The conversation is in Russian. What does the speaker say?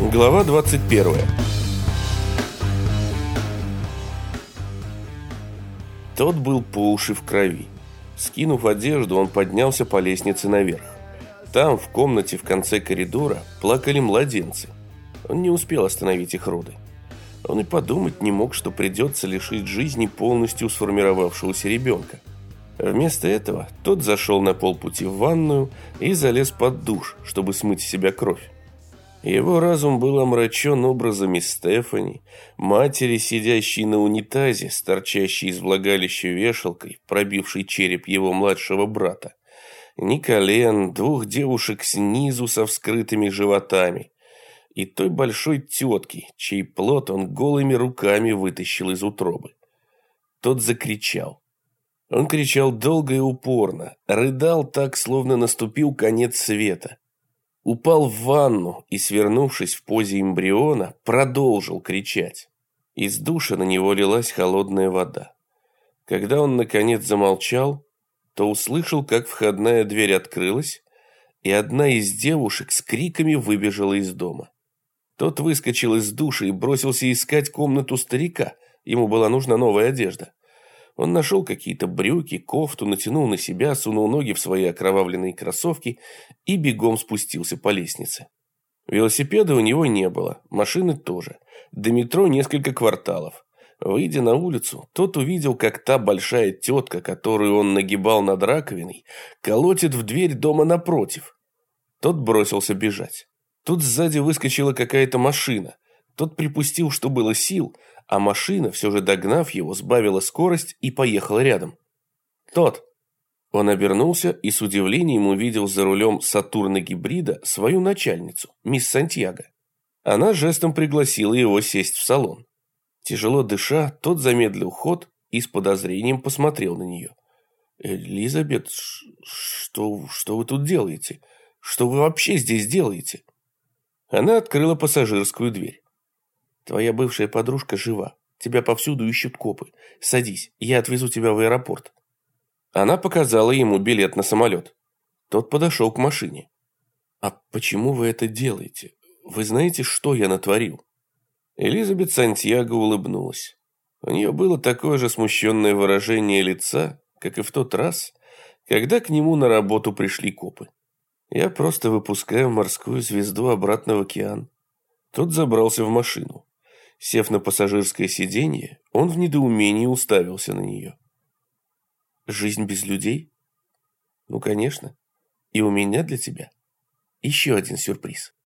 Глава 21. Тот был по уши в крови. Скинув одежду, он поднялся по лестнице наверх. Там, в комнате в конце коридора, плакали младенцы. Он не успел остановить их роды. Он и подумать не мог, что придется лишить жизни полностью сформировавшегося ребенка. Вместо этого тот зашел на полпути в ванную и залез под душ, чтобы смыть себя кровь. Его разум был омрачен образами Стефани, матери, сидящей на унитазе, торчащей из влагалища вешалкой, пробившей череп его младшего брата. Николен, двух девушек снизу со вскрытыми животами и той большой тетки, чей плод он голыми руками вытащил из утробы. Тот закричал. Он кричал долго и упорно, рыдал так, словно наступил конец света упал в ванну и, свернувшись в позе эмбриона, продолжил кричать. Из душа на него лилась холодная вода. Когда он, наконец, замолчал, то услышал, как входная дверь открылась, и одна из девушек с криками выбежала из дома. Тот выскочил из душа и бросился искать комнату старика. Ему была нужна новая одежда. Он нашел какие-то брюки, кофту, натянул на себя, сунул ноги в свои окровавленные кроссовки и бегом спустился по лестнице. Велосипеда у него не было, машины тоже. До метро несколько кварталов. Выйдя на улицу, тот увидел, как та большая тетка, которую он нагибал над раковиной, колотит в дверь дома напротив. Тот бросился бежать. Тут сзади выскочила какая-то машина. Тот припустил, что было сил, а машина, все же догнав его, сбавила скорость и поехала рядом. «Тот!» Он обернулся и с удивлением увидел за рулем Сатурна гибрида свою начальницу, мисс Сантьяго. Она жестом пригласила его сесть в салон. Тяжело дыша, тот замедлил ход и с подозрением посмотрел на нее. «Элизабет, что, что вы тут делаете? Что вы вообще здесь делаете?» Она открыла пассажирскую дверь. Твоя бывшая подружка жива. Тебя повсюду ищут копы. Садись, я отвезу тебя в аэропорт». Она показала ему билет на самолет. Тот подошел к машине. «А почему вы это делаете? Вы знаете, что я натворил?» Элизабет Сантьяго улыбнулась. У нее было такое же смущенное выражение лица, как и в тот раз, когда к нему на работу пришли копы. Я просто выпускаю морскую звезду обратно в океан. Тот забрался в машину. Сев на пассажирское сиденье, он в недоумении уставился на нее. «Жизнь без людей? Ну, конечно. И у меня для тебя еще один сюрприз».